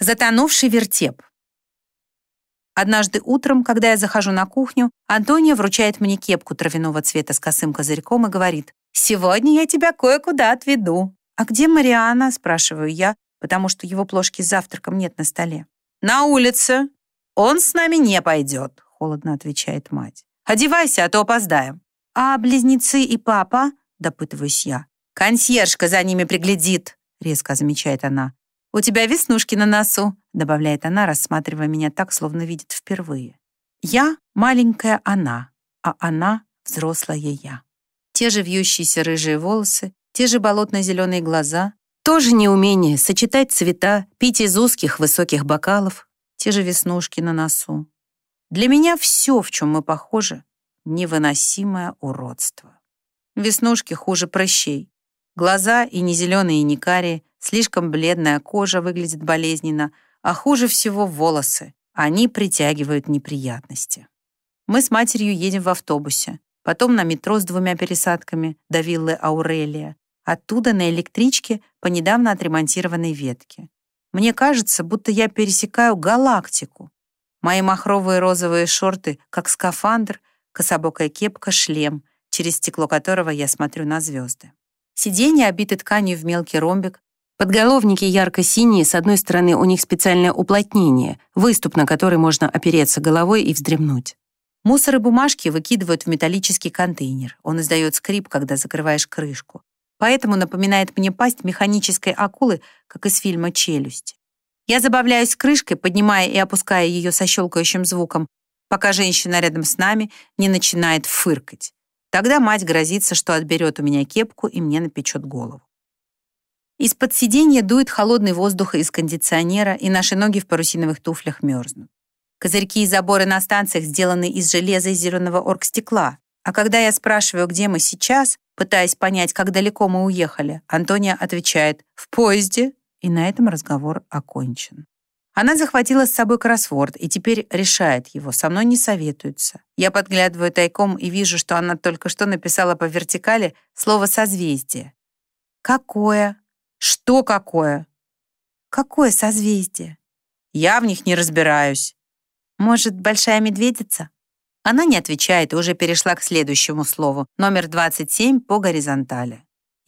Затонувший вертеп. Однажды утром, когда я захожу на кухню, Антония вручает мне кепку травяного цвета с косым козырьком и говорит, «Сегодня я тебя кое-куда отведу». «А где Мариана?» – спрашиваю я, потому что его плошки с завтраком нет на столе. «На улице. Он с нами не пойдет», – холодно отвечает мать. «Одевайся, а то опоздаем». «А близнецы и папа?» – допытываюсь я. «Консьержка за ними приглядит», — резко замечает она. «У тебя веснушки на носу», — добавляет она, рассматривая меня так, словно видит впервые. «Я — маленькая она, а она — взрослая я». Те же вьющиеся рыжие волосы, те же болотно-зеленые глаза, тоже неумение сочетать цвета, пить из узких высоких бокалов, те же веснушки на носу. Для меня все, в чем мы похожи, невыносимое уродство. Веснушки хуже прыщей. Глаза и не зеленые, и не карие, слишком бледная кожа выглядит болезненно, а хуже всего волосы. Они притягивают неприятности. Мы с матерью едем в автобусе, потом на метро с двумя пересадками до виллы Аурелия, оттуда на электричке по недавно отремонтированной ветке. Мне кажется, будто я пересекаю галактику. Мои махровые розовые шорты, как скафандр, кособокая кепка, шлем, через стекло которого я смотрю на звезды. Сиденья обиты тканью в мелкий ромбик, подголовники ярко-синие, с одной стороны у них специальное уплотнение, выступ, на который можно опереться головой и вздремнуть. Мусор и бумажки выкидывают в металлический контейнер. Он издает скрип, когда закрываешь крышку. Поэтому напоминает мне пасть механической акулы, как из фильма «Челюсть». Я забавляюсь крышкой, поднимая и опуская ее со щелкающим звуком, пока женщина рядом с нами не начинает фыркать. Тогда мать грозится, что отберет у меня кепку и мне напечет голову. Из-под сиденья дует холодный воздух из кондиционера, и наши ноги в парусиновых туфлях мерзнут. Козырьки и заборы на станциях сделаны из железа и зеленого оргстекла. А когда я спрашиваю, где мы сейчас, пытаясь понять, как далеко мы уехали, Антония отвечает «в поезде», и на этом разговор окончен. Она захватила с собой кроссворд и теперь решает его, со мной не советуется. Я подглядываю тайком и вижу, что она только что написала по вертикали слово «созвездие». «Какое? Что какое?» «Какое созвездие?» «Я в них не разбираюсь». «Может, большая медведица?» Она не отвечает и уже перешла к следующему слову, номер 27 по горизонтали.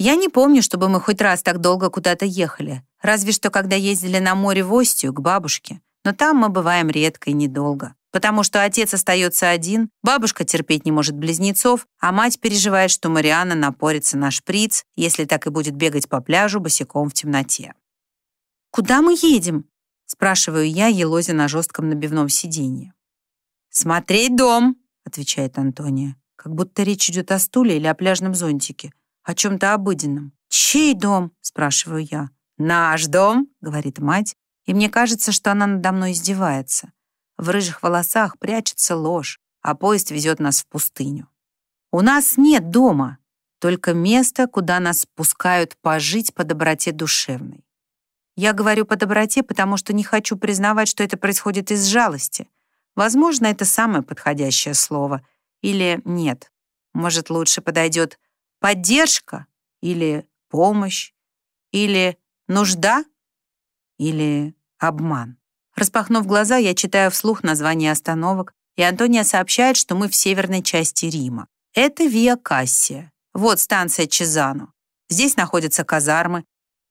Я не помню, чтобы мы хоть раз так долго куда-то ехали, разве что когда ездили на море в Остию к бабушке. Но там мы бываем редко и недолго, потому что отец остается один, бабушка терпеть не может близнецов, а мать переживает, что Мариана напорится на шприц, если так и будет бегать по пляжу босиком в темноте. «Куда мы едем?» — спрашиваю я, елозя на жестком набивном сиденье. «Смотреть дом», — отвечает Антония, как будто речь идет о стуле или о пляжном зонтике о чем-то обыденном. «Чей дом?» — спрашиваю я. «Наш дом», — говорит мать, и мне кажется, что она надо мной издевается. В рыжих волосах прячется ложь, а поезд везет нас в пустыню. У нас нет дома, только место, куда нас пускают пожить по доброте душевной. Я говорю по доброте, потому что не хочу признавать, что это происходит из жалости. Возможно, это самое подходящее слово. Или нет. Может, лучше подойдет поддержка или помощь, или нужда, или обман. Распахнув глаза, я читаю вслух название остановок, и Антония сообщает, что мы в северной части Рима. Это Виа Кассия. Вот станция Чезану. Здесь находятся казармы,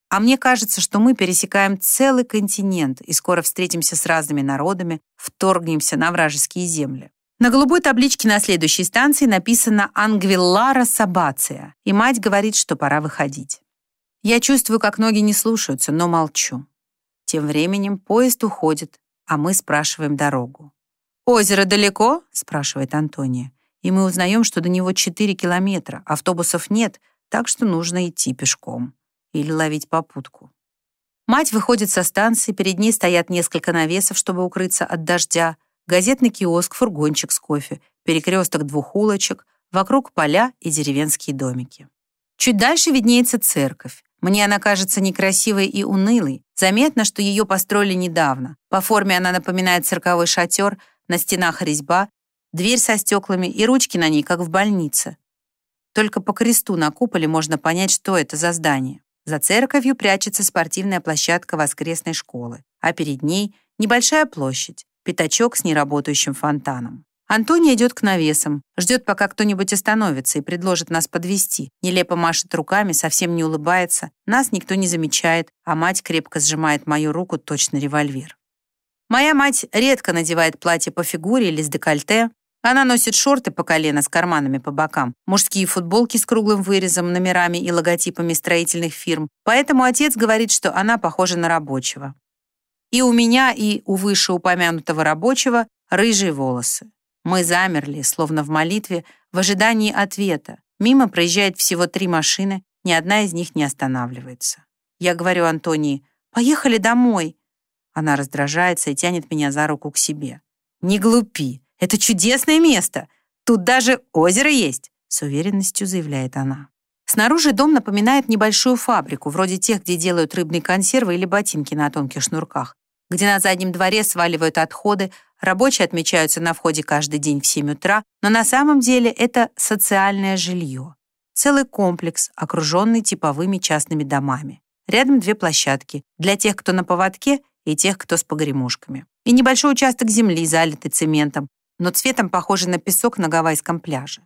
а мне кажется, что мы пересекаем целый континент и скоро встретимся с разными народами, вторгнемся на вражеские земли. На голубой табличке на следующей станции написано «Ангвиллара Сабация», и мать говорит, что пора выходить. Я чувствую, как ноги не слушаются, но молчу. Тем временем поезд уходит, а мы спрашиваем дорогу. «Озеро далеко?» — спрашивает Антония. И мы узнаем, что до него 4 километра, автобусов нет, так что нужно идти пешком или ловить попутку. Мать выходит со станции, перед ней стоят несколько навесов, чтобы укрыться от дождя, газетный киоск, фургончик с кофе, перекресток двух улочек, вокруг поля и деревенские домики. Чуть дальше виднеется церковь. Мне она кажется некрасивой и унылой. Заметно, что ее построили недавно. По форме она напоминает цирковой шатер, на стенах резьба, дверь со стеклами и ручки на ней, как в больнице. Только по кресту на куполе можно понять, что это за здание. За церковью прячется спортивная площадка воскресной школы, а перед ней небольшая площадь, пятачок с неработающим фонтаном. Антония идет к навесам, ждет, пока кто-нибудь остановится и предложит нас подвести. Нелепо машет руками, совсем не улыбается. Нас никто не замечает, а мать крепко сжимает мою руку, точно револьвер. Моя мать редко надевает платье по фигуре или с декольте. Она носит шорты по колено с карманами по бокам, мужские футболки с круглым вырезом, номерами и логотипами строительных фирм. Поэтому отец говорит, что она похожа на рабочего. И у меня, и у вышеупомянутого рабочего рыжие волосы. Мы замерли, словно в молитве, в ожидании ответа. Мимо проезжает всего три машины, ни одна из них не останавливается. Я говорю Антонии, «Поехали домой». Она раздражается и тянет меня за руку к себе. «Не глупи, это чудесное место. Тут даже озеро есть», с уверенностью заявляет она. Снаружи дом напоминает небольшую фабрику, вроде тех, где делают рыбные консервы или ботинки на тонких шнурках, где на заднем дворе сваливают отходы, Рабочие отмечаются на входе каждый день в 7 утра, но на самом деле это социальное жилье. Целый комплекс, окруженный типовыми частными домами. Рядом две площадки для тех, кто на поводке, и тех, кто с погремушками. И небольшой участок земли, залитый цементом, но цветом похожий на песок на гавайском пляже.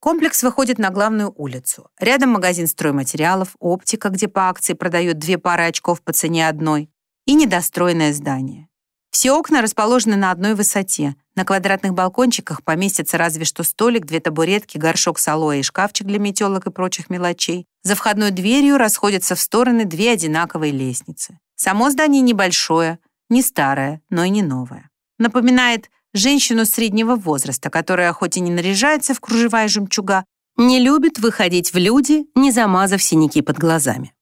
Комплекс выходит на главную улицу. Рядом магазин стройматериалов, оптика, где по акции продают две пары очков по цене одной, и недостроенное здание. Все окна расположены на одной высоте. На квадратных балкончиках поместится разве что столик, две табуретки, горшок с алоэ и шкафчик для метелок и прочих мелочей. За входной дверью расходятся в стороны две одинаковые лестницы. Само здание небольшое, не старое, но и не новое. Напоминает женщину среднего возраста, которая хоть и не наряжается в кружева и жемчуга, не любит выходить в люди, не замазав синяки под глазами.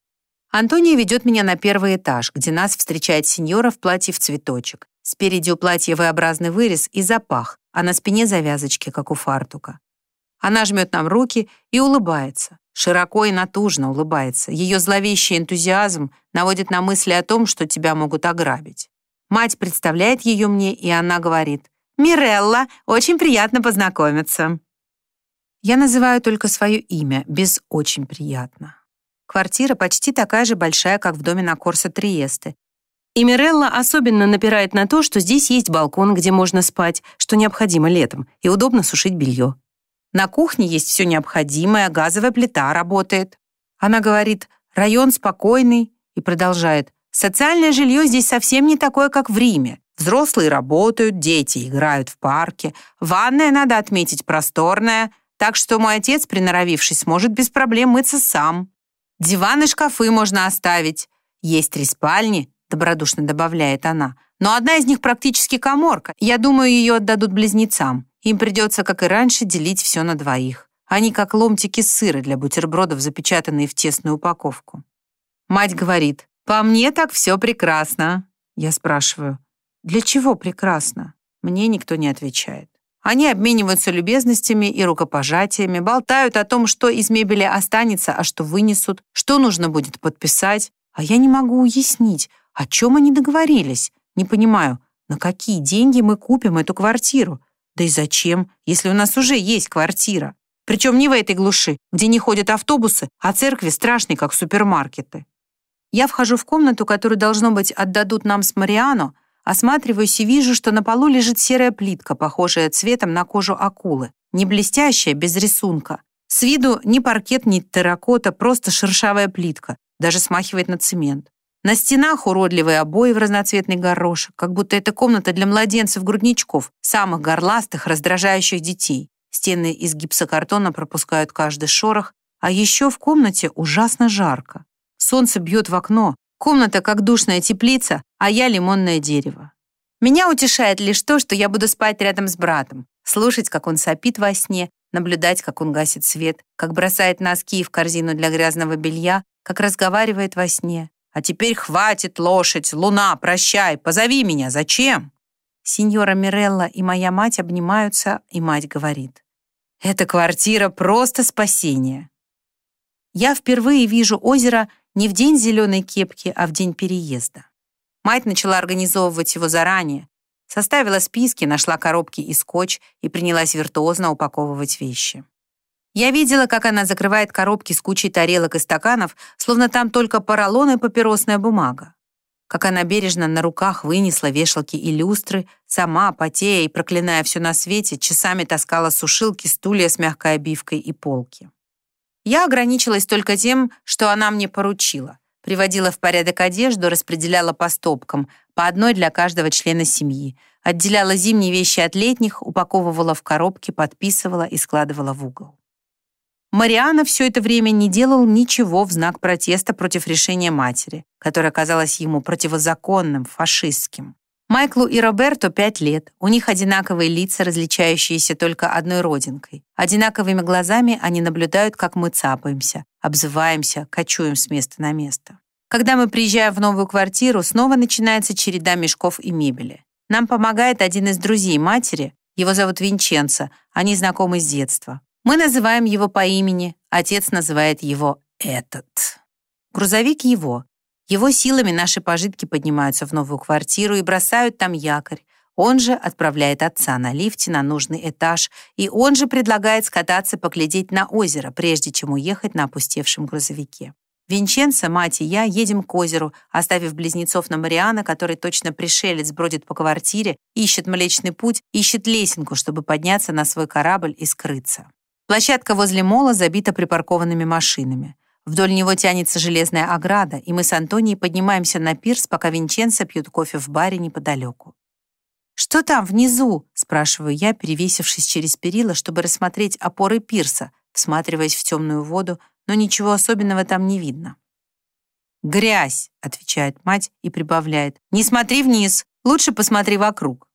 Антония ведет меня на первый этаж, где нас встречает сеньора в платье в цветочек. Спереди у платья V-образный вырез и запах, а на спине завязочки, как у фартука. Она жмет нам руки и улыбается. Широко и натужно улыбается. Ее зловещий энтузиазм наводит на мысли о том, что тебя могут ограбить. Мать представляет ее мне, и она говорит, «Мирелла, очень приятно познакомиться». Я называю только свое имя, без «очень приятно». Квартира почти такая же большая, как в доме на Корсо Триесте. И Мирелла особенно напирает на то, что здесь есть балкон, где можно спать, что необходимо летом, и удобно сушить белье. На кухне есть все необходимое, газовая плита работает. Она говорит, район спокойный, и продолжает, социальное жилье здесь совсем не такое, как в Риме. Взрослые работают, дети играют в парке, ванная, надо отметить, просторная, так что мой отец, приноровившись, сможет без проблем мыться сам. Диваны, шкафы можно оставить. Есть три спальни, добродушно добавляет она. Но одна из них практически коморка. Я думаю, ее отдадут близнецам. Им придется, как и раньше, делить все на двоих. Они как ломтики сыра для бутербродов, запечатанные в тесную упаковку. Мать говорит, «По мне так все прекрасно». Я спрашиваю, «Для чего прекрасно?» Мне никто не отвечает. Они обмениваются любезностями и рукопожатиями, болтают о том, что из мебели останется, а что вынесут, что нужно будет подписать. А я не могу уяснить, о чем они договорились. Не понимаю, на какие деньги мы купим эту квартиру? Да и зачем, если у нас уже есть квартира? Причем не в этой глуши, где не ходят автобусы, а церкви страшные, как супермаркеты. Я вхожу в комнату, которую, должно быть, отдадут нам с Мариано, Осматриваюсь и вижу, что на полу лежит серая плитка, похожая цветом на кожу акулы. Не блестящая, без рисунка. С виду ни паркет, ни терракота, просто шершавая плитка. Даже смахивает на цемент. На стенах уродливые обои в разноцветный горошек, как будто это комната для младенцев-грудничков, самых горластых, раздражающих детей. Стены из гипсокартона пропускают каждый шорох, а еще в комнате ужасно жарко. Солнце бьет в окно, Комната как душная теплица, а я лимонное дерево. Меня утешает лишь то, что я буду спать рядом с братом, слушать, как он сопит во сне, наблюдать, как он гасит свет, как бросает носки в корзину для грязного белья, как разговаривает во сне. «А теперь хватит, лошадь, луна, прощай, позови меня, зачем?» Сеньора Мирелла и моя мать обнимаются, и мать говорит. «Эта квартира просто спасение». Я впервые вижу озеро не в день зеленой кепки, а в день переезда. Мать начала организовывать его заранее, составила списки, нашла коробки и скотч и принялась виртуозно упаковывать вещи. Я видела, как она закрывает коробки с кучей тарелок и стаканов, словно там только поролон и папиросная бумага. Как она бережно на руках вынесла вешалки и люстры, сама, потея и проклиная все на свете, часами таскала сушилки, стулья с мягкой обивкой и полки. Я ограничилась только тем, что она мне поручила. Приводила в порядок одежду, распределяла по стопкам, по одной для каждого члена семьи, отделяла зимние вещи от летних, упаковывала в коробки, подписывала и складывала в угол. Мариана все это время не делал ничего в знак протеста против решения матери, которое казалось ему противозаконным, фашистским. Майклу и Роберту пять лет. У них одинаковые лица, различающиеся только одной родинкой. Одинаковыми глазами они наблюдают, как мы цапаемся, обзываемся, кочуем с места на место. Когда мы приезжаем в новую квартиру, снова начинается череда мешков и мебели. Нам помогает один из друзей матери, его зовут Винченцо, они знакомы с детства. Мы называем его по имени, отец называет его «этот». Грузовик его. Его силами наши пожитки поднимаются в новую квартиру и бросают там якорь. Он же отправляет отца на лифте на нужный этаж, и он же предлагает скататься поглядеть на озеро, прежде чем уехать на опустевшем грузовике. Винченцо, мать и я едем к озеру, оставив близнецов на Мариана, который точно пришелец бродит по квартире, ищет Млечный Путь, ищет лесенку, чтобы подняться на свой корабль и скрыться. Площадка возле мола забита припаркованными машинами. Вдоль него тянется железная ограда, и мы с Антонией поднимаемся на пирс, пока Винченцо пьют кофе в баре неподалеку. «Что там внизу?» — спрашиваю я, перевесившись через перила, чтобы рассмотреть опоры пирса, всматриваясь в темную воду, но ничего особенного там не видно. «Грязь!» — отвечает мать и прибавляет. «Не смотри вниз, лучше посмотри вокруг».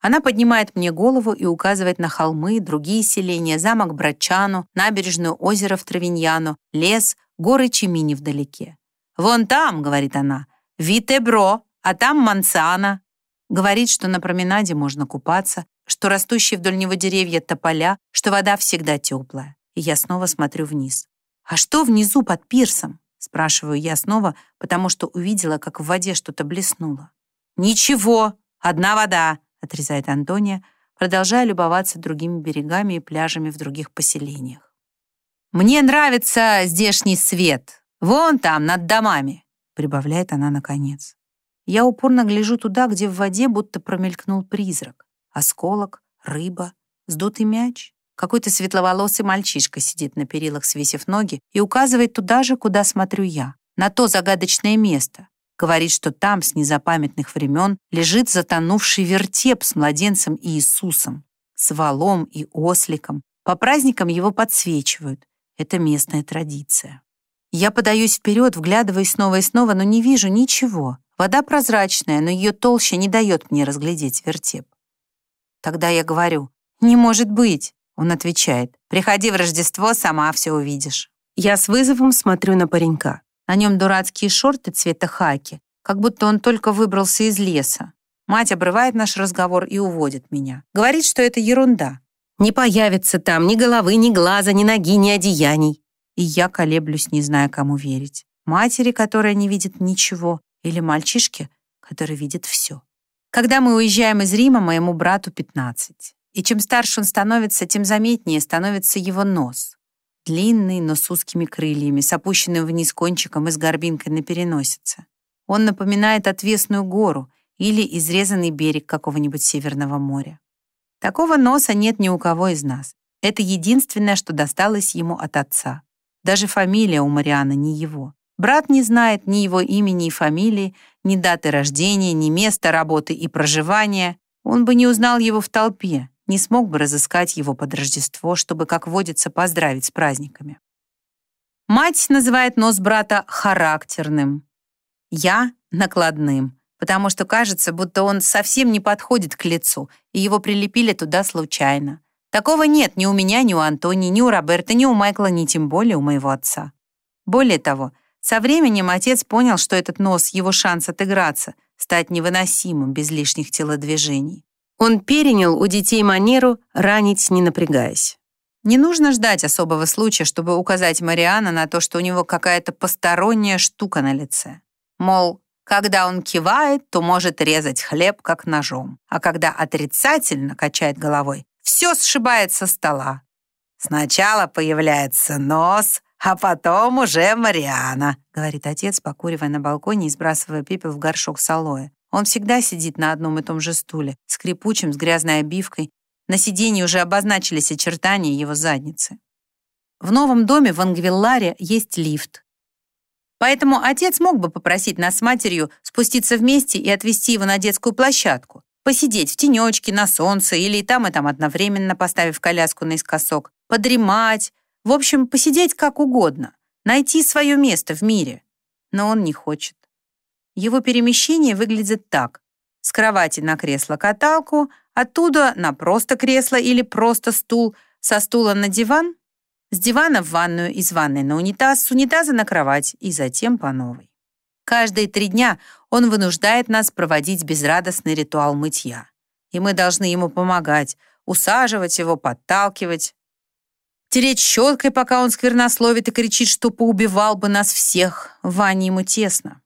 Она поднимает мне голову и указывает на холмы, другие селения, замок Брачану, набережную озера в Травиньяну, лес, горы Чимини вдалеке. «Вон там», — говорит она, — «Витебро, а там Мансана». Говорит, что на променаде можно купаться, что растущие вдоль него деревья тополя, что вода всегда теплая. И я снова смотрю вниз. «А что внизу под пирсом?» Спрашиваю я снова, потому что увидела, как в воде что-то блеснуло. «Ничего, одна вода», отрезает Антония, продолжая любоваться другими берегами и пляжами в других поселениях. «Мне нравится здешний свет. Вон там, над домами», прибавляет она наконец. Я упорно гляжу туда, где в воде будто промелькнул призрак. Осколок, рыба, сдутый мяч. Какой-то светловолосый мальчишка сидит на перилах, свесив ноги, и указывает туда же, куда смотрю я, на то загадочное место, Говорит, что там с незапамятных времен лежит затонувший вертеп с младенцем Иисусом, с валом и осликом. По праздникам его подсвечивают. Это местная традиция. Я подаюсь вперед, вглядываясь снова и снова, но не вижу ничего. Вода прозрачная, но ее толще не дает мне разглядеть вертеп. Тогда я говорю, «Не может быть!» Он отвечает, «Приходи в Рождество, сама все увидишь». Я с вызовом смотрю на паренька. На нем дурацкие шорты цвета хаки, как будто он только выбрался из леса. Мать обрывает наш разговор и уводит меня. Говорит, что это ерунда. Не появится там ни головы, ни глаза, ни ноги, ни одеяний. И я колеблюсь, не зная, кому верить. Матери, которая не видит ничего, или мальчишке, который видит все. Когда мы уезжаем из Рима, моему брату 15. И чем старше он становится, тем заметнее становится его нос. Длинный, но с узкими крыльями, с опущенным вниз кончиком и с горбинкой на переносице. Он напоминает отвесную гору или изрезанный берег какого-нибудь Северного моря. Такого носа нет ни у кого из нас. Это единственное, что досталось ему от отца. Даже фамилия у Марианы не его. Брат не знает ни его имени и фамилии, ни даты рождения, ни места работы и проживания. Он бы не узнал его в толпе, не смог бы разыскать его под Рождество, чтобы, как водится, поздравить с праздниками. Мать называет нос брата характерным. Я — накладным, потому что кажется, будто он совсем не подходит к лицу, и его прилепили туда случайно. Такого нет ни у меня, ни у Антони, ни у Роберта, ни у Майкла, ни тем более у моего отца. Более того, со временем отец понял, что этот нос — его шанс отыграться, стать невыносимым без лишних телодвижений. Он перенял у детей манеру ранить, не напрягаясь. Не нужно ждать особого случая, чтобы указать Мариана на то, что у него какая-то посторонняя штука на лице. Мол, когда он кивает, то может резать хлеб как ножом, а когда отрицательно качает головой, все сшибает со стола. Сначала появляется нос, а потом уже Мариана», — говорит отец, покуривая на балконе и сбрасывая пепел в горшок с алоэ. Он всегда сидит на одном и том же стуле, скрипучем, с грязной обивкой. На сиденье уже обозначились очертания его задницы. В новом доме в Ангвилларе есть лифт. Поэтому отец мог бы попросить нас с матерью спуститься вместе и отвезти его на детскую площадку, посидеть в тенечке, на солнце или и там, и там одновременно, поставив коляску наискосок, подремать, в общем, посидеть как угодно, найти свое место в мире. Но он не хочет. Его перемещение выглядит так. С кровати на кресло-каталку, оттуда на просто кресло или просто стул, со стула на диван, с дивана в ванную, из ванной на унитаз, с унитаза на кровать и затем по новой. Каждые три дня он вынуждает нас проводить безрадостный ритуал мытья. И мы должны ему помогать, усаживать его, подталкивать, тереть щеткой, пока он сквернословит и кричит, что поубивал бы нас всех. В ванне ему тесно.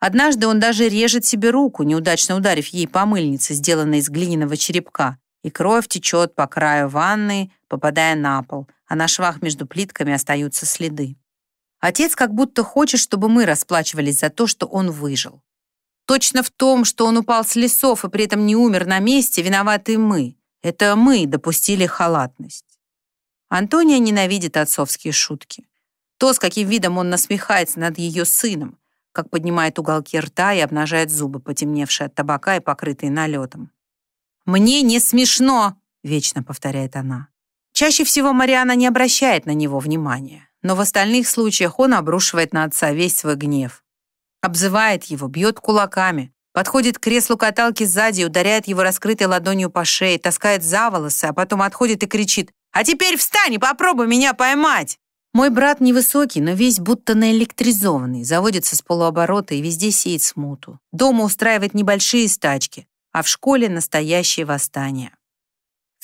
Однажды он даже режет себе руку, неудачно ударив ей по мыльнице, сделанной из глиняного черепка, и кровь течет по краю ванны, попадая на пол, а на швах между плитками остаются следы. Отец как будто хочет, чтобы мы расплачивались за то, что он выжил. Точно в том, что он упал с лесов и при этом не умер на месте, виноваты мы. Это мы допустили халатность. Антония ненавидит отцовские шутки. То, с каким видом он насмехается над ее сыном, как поднимает уголки рта и обнажает зубы, потемневшие от табака и покрытые налетом. «Мне не смешно!» — вечно повторяет она. Чаще всего Мариана не обращает на него внимания, но в остальных случаях он обрушивает на отца весь свой гнев. Обзывает его, бьет кулаками, подходит к креслу каталки сзади, ударяет его раскрытой ладонью по шее, таскает за волосы, а потом отходит и кричит «А теперь встань и попробуй меня поймать!» Мой брат невысокий, но весь будто наэлектризованный, заводится с полуоборота и везде сеет смуту. Дома устраивает небольшие стачки, а в школе настоящее восстание.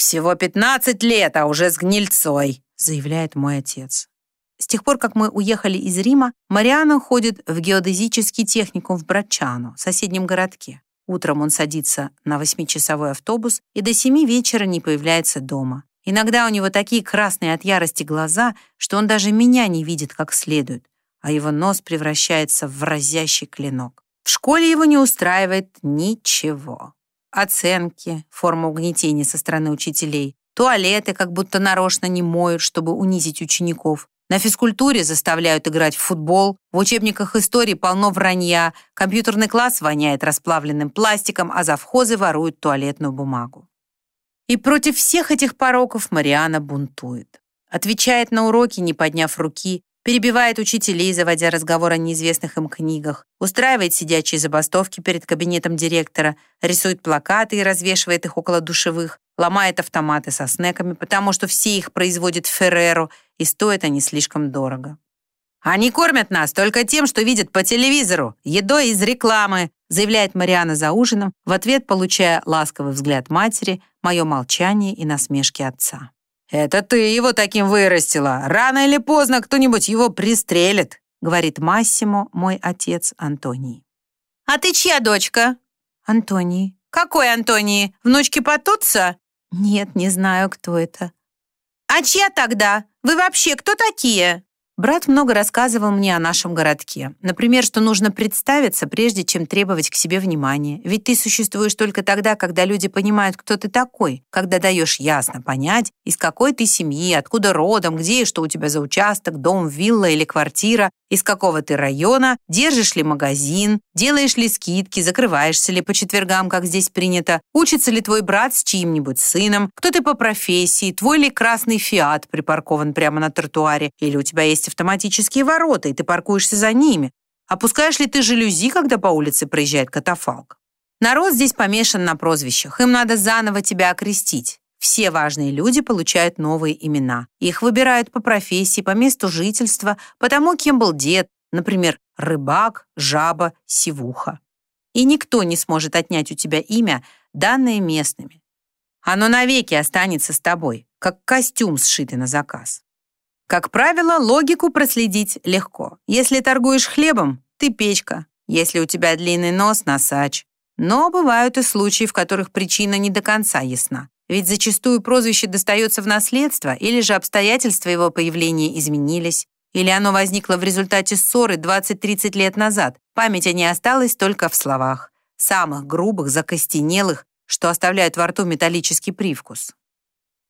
«Всего 15 лет, а уже с гнильцой», заявляет мой отец. С тех пор, как мы уехали из Рима, Мариана ходит в геодезический техникум в Брачано, соседнем городке. Утром он садится на восьмичасовой автобус и до семи вечера не появляется дома. Иногда у него такие красные от ярости глаза, что он даже меня не видит как следует, а его нос превращается в разящий клинок. В школе его не устраивает ничего. Оценки, форма угнетения со стороны учителей, туалеты как будто нарочно не моют, чтобы унизить учеников. На физкультуре заставляют играть в футбол, в учебниках истории полно вранья, компьютерный класс воняет расплавленным пластиком, а завхозы воруют туалетную бумагу. И против всех этих пороков Мариана бунтует. Отвечает на уроки, не подняв руки, перебивает учителей, заводя разговор о неизвестных им книгах, устраивает сидячие забастовки перед кабинетом директора, рисует плакаты и развешивает их около душевых, ломает автоматы со снеками, потому что все их производит Ферреро, и стоят они слишком дорого. «Они кормят нас только тем, что видят по телевизору, едой из рекламы», заявляет Мариана за ужином, в ответ получая ласковый взгляд матери, мое молчание и насмешки отца. «Это ты его таким вырастила. Рано или поздно кто-нибудь его пристрелит», говорит Массимо, мой отец Антоний. «А ты чья дочка?» «Антоний». «Какой Антонии? Внучки Патуца?» «Нет, не знаю, кто это». «А чья тогда? Вы вообще кто такие?» Брат много рассказывал мне о нашем городке. Например, что нужно представиться, прежде чем требовать к себе внимания. Ведь ты существуешь только тогда, когда люди понимают, кто ты такой, когда даешь ясно понять, из какой ты семьи, откуда родом, где и что у тебя за участок, дом, вилла или квартира, из какого ты района, держишь ли магазин, делаешь ли скидки, закрываешься ли по четвергам, как здесь принято, учится ли твой брат с чьим-нибудь сыном, кто ты по профессии, твой ли красный фиат припаркован прямо на тротуаре, или у тебя есть автоматические ворота, и ты паркуешься за ними. Опускаешь ли ты жалюзи, когда по улице проезжает катафалк? Народ здесь помешан на прозвищах, им надо заново тебя окрестить. Все важные люди получают новые имена. Их выбирают по профессии, по месту жительства, по тому, кем был дед, например, рыбак, жаба, сивуха. И никто не сможет отнять у тебя имя, данное местными. Оно навеки останется с тобой, как костюм, сшитый на заказ. Как правило, логику проследить легко. Если торгуешь хлебом, ты печка. Если у тебя длинный нос, носач. Но бывают и случаи, в которых причина не до конца ясна. Ведь зачастую прозвище достается в наследство, или же обстоятельства его появления изменились, или оно возникло в результате ссоры 20-30 лет назад. Память о ней осталась только в словах, самых грубых, закостенелых, что оставляют во рту металлический привкус.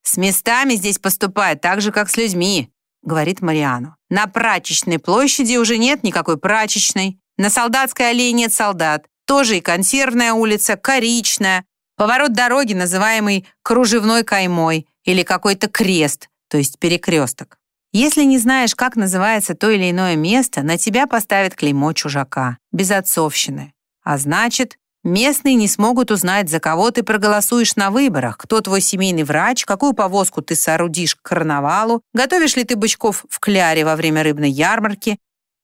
«С местами здесь поступают так же, как с людьми», — говорит Мариану. «На прачечной площади уже нет никакой прачечной. На Солдатской аллее нет солдат. Тоже и консервная улица, коричная. Поворот дороги, называемый кружевной каймой, или какой-то крест, то есть перекресток. Если не знаешь, как называется то или иное место, на тебя поставят клеймо чужака, без отцовщины. А значит, местные не смогут узнать, за кого ты проголосуешь на выборах, кто твой семейный врач, какую повозку ты соорудишь к карнавалу, готовишь ли ты бычков в кляре во время рыбной ярмарки.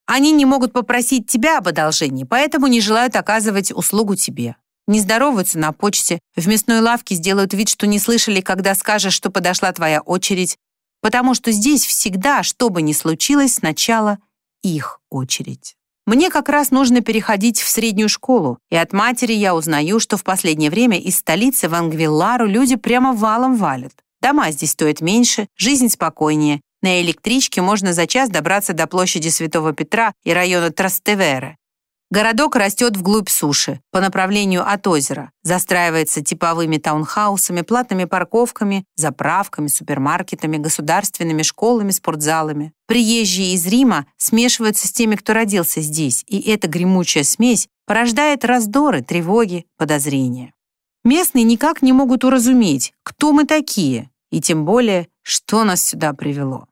Они не могут попросить тебя об одолжении, поэтому не желают оказывать услугу тебе. Не здороваются на почте, в мясной лавке сделают вид, что не слышали, когда скажешь, что подошла твоя очередь, потому что здесь всегда, что бы ни случилось, сначала их очередь. Мне как раз нужно переходить в среднюю школу, и от матери я узнаю, что в последнее время из столицы в Ангвиллару люди прямо валом валят. Дома здесь стоят меньше, жизнь спокойнее. На электричке можно за час добраться до площади Святого Петра и района Трастевере. Городок растет вглубь суши, по направлению от озера, застраивается типовыми таунхаусами, платными парковками, заправками, супермаркетами, государственными школами, спортзалами. Приезжие из Рима смешиваются с теми, кто родился здесь, и эта гремучая смесь порождает раздоры, тревоги, подозрения. Местные никак не могут уразуметь, кто мы такие, и тем более, что нас сюда привело.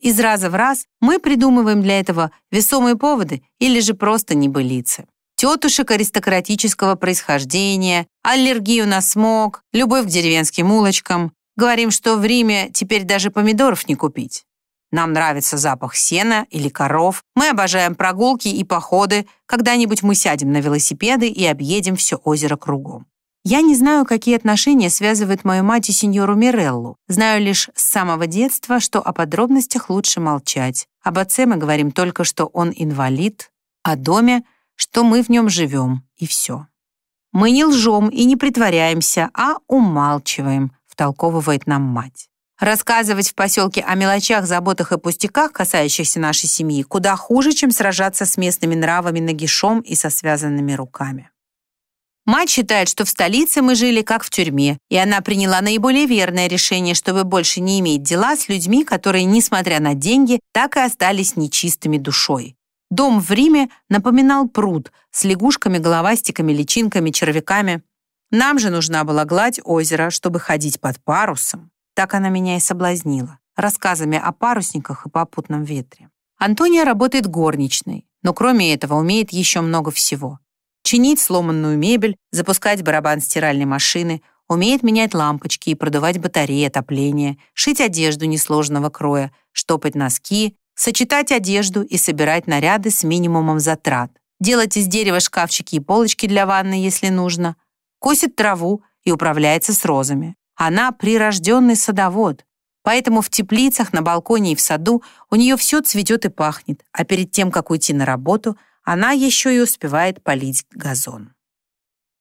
Из раза в раз мы придумываем для этого весомые поводы или же просто небылицы. Тетушек аристократического происхождения, аллергию на смог, любовь к деревенским улочкам. Говорим, что в Риме теперь даже помидоров не купить. Нам нравится запах сена или коров. Мы обожаем прогулки и походы. Когда-нибудь мы сядем на велосипеды и объедем все озеро кругом. Я не знаю, какие отношения связывают мою мать и сеньору Миреллу. Знаю лишь с самого детства, что о подробностях лучше молчать. Об отце мы говорим только, что он инвалид, о доме, что мы в нем живем, и все. Мы не лжем и не притворяемся, а умалчиваем, втолковывает нам мать. Рассказывать в поселке о мелочах, заботах и пустяках, касающихся нашей семьи, куда хуже, чем сражаться с местными нравами нагишом и со связанными руками. Мать считает, что в столице мы жили как в тюрьме, и она приняла наиболее верное решение, чтобы больше не иметь дела с людьми, которые, несмотря на деньги, так и остались нечистыми душой. Дом в Риме напоминал пруд с лягушками, головастиками, личинками, червяками. Нам же нужна была гладь озера, чтобы ходить под парусом. Так она меня и соблазнила, рассказами о парусниках и попутном ветре. Антония работает горничной, но кроме этого умеет еще много всего чинить сломанную мебель, запускать барабан стиральной машины, умеет менять лампочки и продувать батареи отопления, шить одежду несложного кроя, штопать носки, сочетать одежду и собирать наряды с минимумом затрат, делать из дерева шкафчики и полочки для ванны, если нужно, косит траву и управляется с розами. Она прирожденный садовод, поэтому в теплицах, на балконе и в саду у нее все цветет и пахнет, а перед тем, как уйти на работу, она еще и успевает полить газон.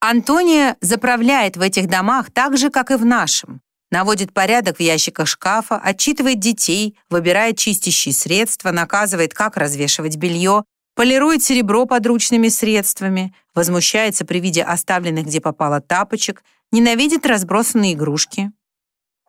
Антония заправляет в этих домах так же, как и в нашем. Наводит порядок в ящиках шкафа, отчитывает детей, выбирает чистящие средства, наказывает, как развешивать белье, полирует серебро подручными средствами, возмущается при виде оставленных где попало тапочек, ненавидит разбросанные игрушки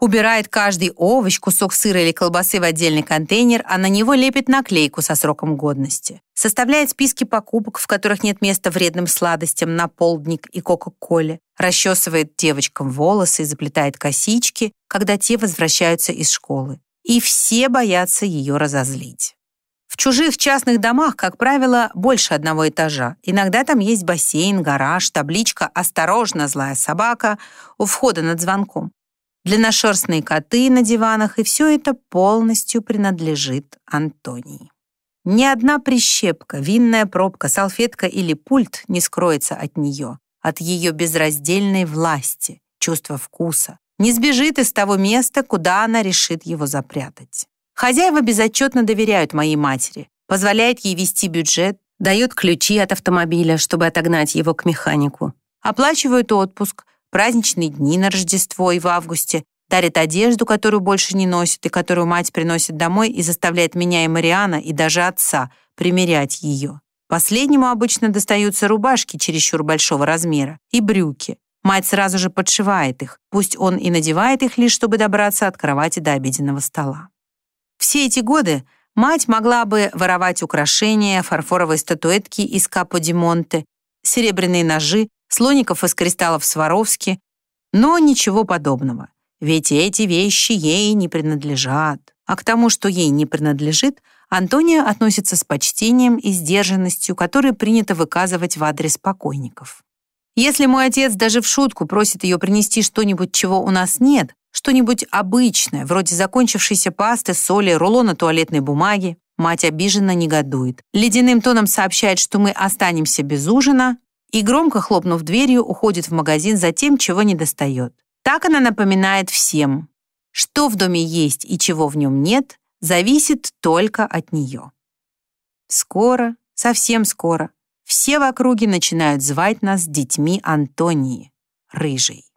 убирает каждый овощ, кусок сыра или колбасы в отдельный контейнер, а на него лепит наклейку со сроком годности. Составляет списки покупок, в которых нет места вредным сладостям, на полдник и кока-коле. Расчесывает девочкам волосы и заплетает косички, когда те возвращаются из школы. И все боятся ее разозлить. В чужих частных домах, как правило, больше одного этажа. Иногда там есть бассейн, гараж, табличка «Осторожно, злая собака» у входа над звонком длинношерстные коты на диванах, и все это полностью принадлежит Антонии. Ни одна прищепка, винная пробка, салфетка или пульт не скроется от нее, от ее безраздельной власти, чувства вкуса, не сбежит из того места, куда она решит его запрятать. Хозяева безотчетно доверяют моей матери, позволяет ей вести бюджет, дают ключи от автомобиля, чтобы отогнать его к механику, оплачивают отпуск, праздничные дни на Рождество и в августе, дарит одежду, которую больше не носит и которую мать приносит домой и заставляет меня и Мариана, и даже отца примерять ее. Последнему обычно достаются рубашки чересчур большого размера и брюки. Мать сразу же подшивает их, пусть он и надевает их лишь, чтобы добраться от кровати до обеденного стола. Все эти годы мать могла бы воровать украшения, фарфоровые статуэтки из Капо-Ди-Монте, серебряные ножи, слоников из кристаллов Сваровски, но ничего подобного. Ведь эти вещи ей не принадлежат. А к тому, что ей не принадлежит, Антония относится с почтением и сдержанностью, которые принято выказывать в адрес покойников. Если мой отец даже в шутку просит ее принести что-нибудь, чего у нас нет, что-нибудь обычное, вроде закончившейся пасты, соли, рулона туалетной бумаги, мать обиженно негодует. Ледяным тоном сообщает, что мы останемся без ужина, и, громко хлопнув дверью, уходит в магазин за тем, чего не достает. Так она напоминает всем, что в доме есть и чего в нем нет, зависит только от нее. Скоро, совсем скоро, все в округе начинают звать нас детьми Антонии, рыжей.